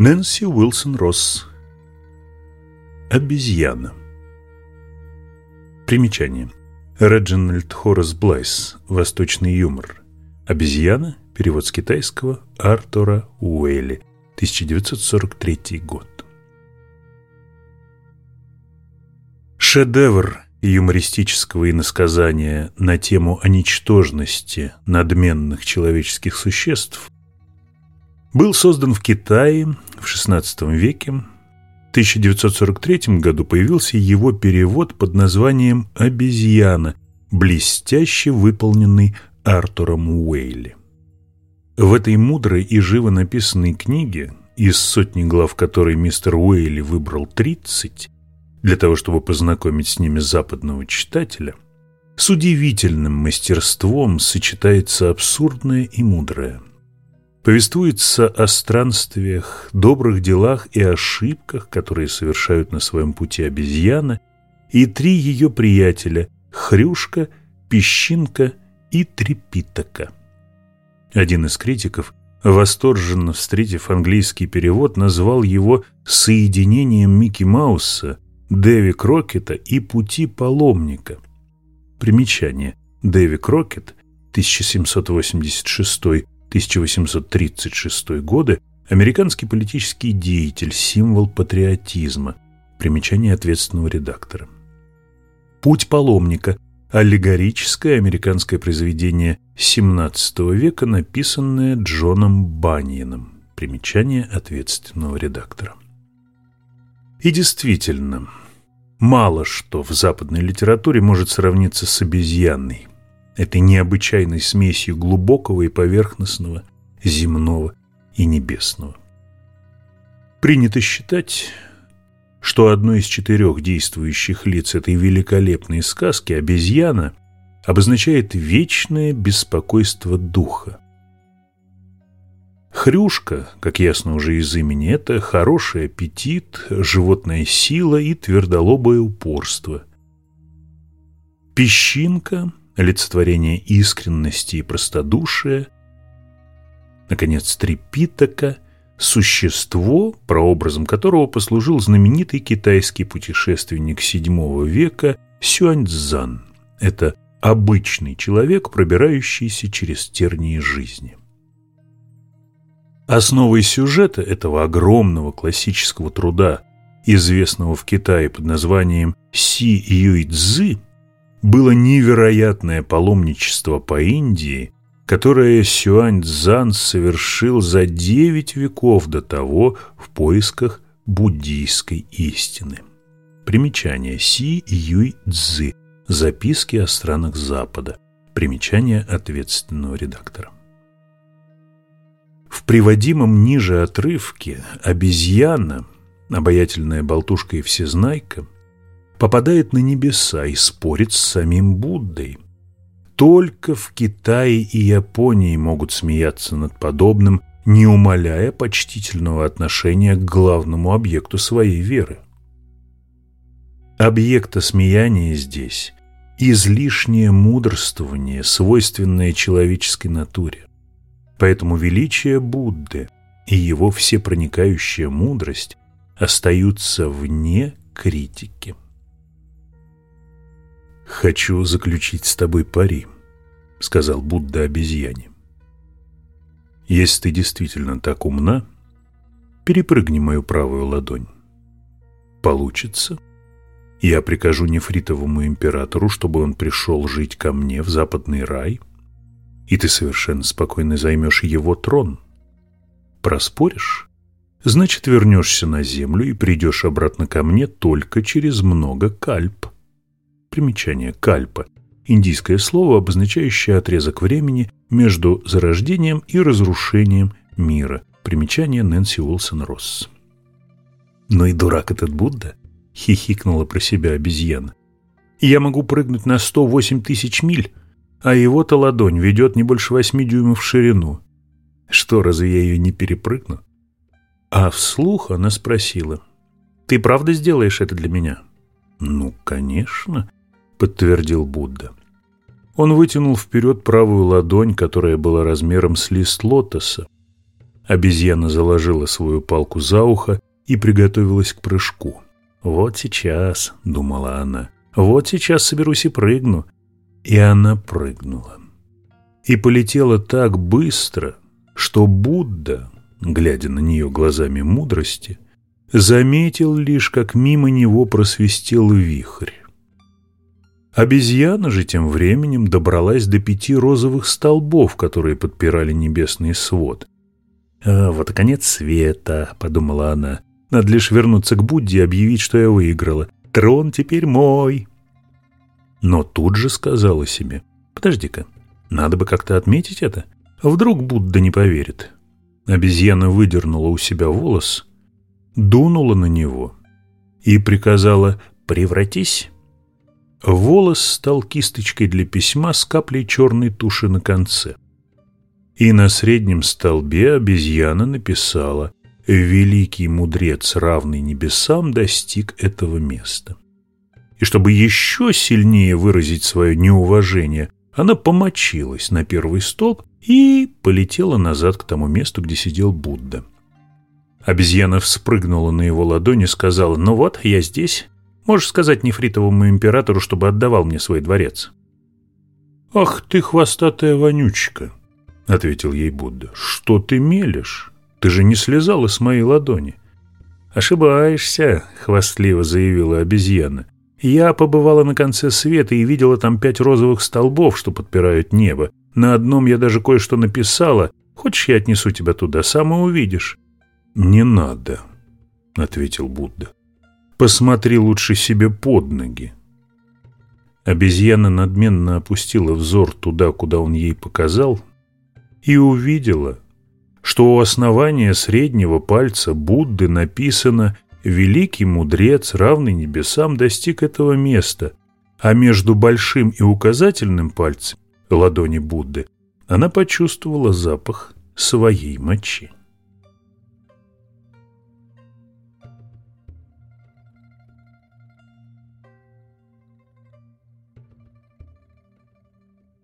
Нэнси Уилсон Росс. Обезьяна. Примечание. Реджинальд Хорас Блайс. Восточный юмор. Обезьяна. Перевод с китайского Артура Уэлли. 1943 год. Шедевр юмористического иносказания на тему о ничтожности надменных человеческих существ был создан в Китае в XVI веке. В 1943 году появился его перевод под названием «Обезьяна», блестяще выполненный Артуром Уэйли. В этой мудрой и живо написанной книге, из сотни глав которой мистер Уэйли выбрал 30, для того, чтобы познакомить с ними западного читателя, с удивительным мастерством сочетается абсурдное и мудрое. Повествуется о странствиях, добрых делах и ошибках, которые совершают на своем пути обезьяна, и три ее приятеля – Хрюшка, Песчинка и Трепитока. Один из критиков, восторженно встретив английский перевод, назвал его «соединением Микки Мауса», Дэви Крокета и «Пути паломника». Примечание. Дэви Крокет, 1786-1836 годы, американский политический деятель, символ патриотизма. Примечание ответственного редактора. «Путь паломника» – аллегорическое американское произведение XVII века, написанное Джоном Баньеном. Примечание ответственного редактора. И действительно, мало что в западной литературе может сравниться с обезьянной, этой необычайной смесью глубокого и поверхностного, земного и небесного. Принято считать, что одно из четырех действующих лиц этой великолепной сказки, обезьяна, обозначает вечное беспокойство духа. Хрюшка, как ясно уже из имени, это хороший аппетит, животная сила и твердолобое упорство. Песчинка – олицетворение искренности и простодушия. Наконец, трепитока – существо, прообразом которого послужил знаменитый китайский путешественник VII века Сюаньцзан. Это обычный человек, пробирающийся через тернии жизни. Основой сюжета этого огромного классического труда, известного в Китае под названием «Си Юй Цзы», было невероятное паломничество по Индии, которое Сюань Цзан совершил за девять веков до того в поисках буддийской истины. Примечание Си Юй Цзы. Записки о странах Запада. Примечание ответственного редактора. В приводимом ниже отрывке обезьяна, обаятельная болтушка и всезнайка, попадает на небеса и спорит с самим Буддой. Только в Китае и Японии могут смеяться над подобным, не умаляя почтительного отношения к главному объекту своей веры. Объекта смеяния здесь – излишнее мудрствование, свойственное человеческой натуре. Поэтому величие Будды и его всепроникающая мудрость остаются вне критики. «Хочу заключить с тобой пари», — сказал Будда обезьяне. «Если ты действительно так умна, перепрыгни мою правую ладонь. Получится. Я прикажу нефритовому императору, чтобы он пришел жить ко мне в западный рай — и ты совершенно спокойно займешь его трон. Проспоришь? Значит, вернешься на землю и придешь обратно ко мне только через много кальп. Примечание кальпа – индийское слово, обозначающее отрезок времени между зарождением и разрушением мира. Примечание Нэнси Уилсон Росс. «Ну и дурак этот Будда!» — хихикнула про себя обезьяна. «Я могу прыгнуть на 108 тысяч миль, а его-то ладонь ведет не больше восьми дюймов в ширину. Что, разве я ее не перепрыгну? А вслух она спросила, «Ты правда сделаешь это для меня?» «Ну, конечно», — подтвердил Будда. Он вытянул вперед правую ладонь, которая была размером с лист лотоса. Обезьяна заложила свою палку за ухо и приготовилась к прыжку. «Вот сейчас», — думала она, — «вот сейчас соберусь и прыгну». И она прыгнула. И полетела так быстро, что Будда, глядя на нее глазами мудрости, заметил лишь, как мимо него просвистел вихрь. Обезьяна же тем временем добралась до пяти розовых столбов, которые подпирали небесный свод. «А, вот и конец света», — подумала она. «Надо лишь вернуться к Будде и объявить, что я выиграла. Трон теперь мой». Но тут же сказала себе, «Подожди-ка, надо бы как-то отметить это. Вдруг Будда не поверит». Обезьяна выдернула у себя волос, дунула на него и приказала «превратись». Волос стал кисточкой для письма с каплей черной туши на конце. И на среднем столбе обезьяна написала «Великий мудрец, равный небесам, достиг этого места». И чтобы еще сильнее выразить свое неуважение, она помочилась на первый столб и полетела назад к тому месту, где сидел Будда. Обезьяна вспрыгнула на его ладони и сказала «Ну вот, я здесь. Можешь сказать нефритовому императору, чтобы отдавал мне свой дворец». «Ах ты, хвостатая вонючка!» — ответил ей Будда. «Что ты мелешь? Ты же не слезала с моей ладони». «Ошибаешься», — хвастливо заявила обезьяна. «Я побывала на конце света и видела там пять розовых столбов, что подпирают небо. На одном я даже кое-что написала. Хочешь, я отнесу тебя туда, сам и увидишь». «Не надо», — ответил Будда. «Посмотри лучше себе под ноги». Обезьяна надменно опустила взор туда, куда он ей показал, и увидела, что у основания среднего пальца Будды написано «Великий мудрец, равный небесам, достиг этого места», а между большим и указательным пальцем ладони Будды она почувствовала запах своей мочи.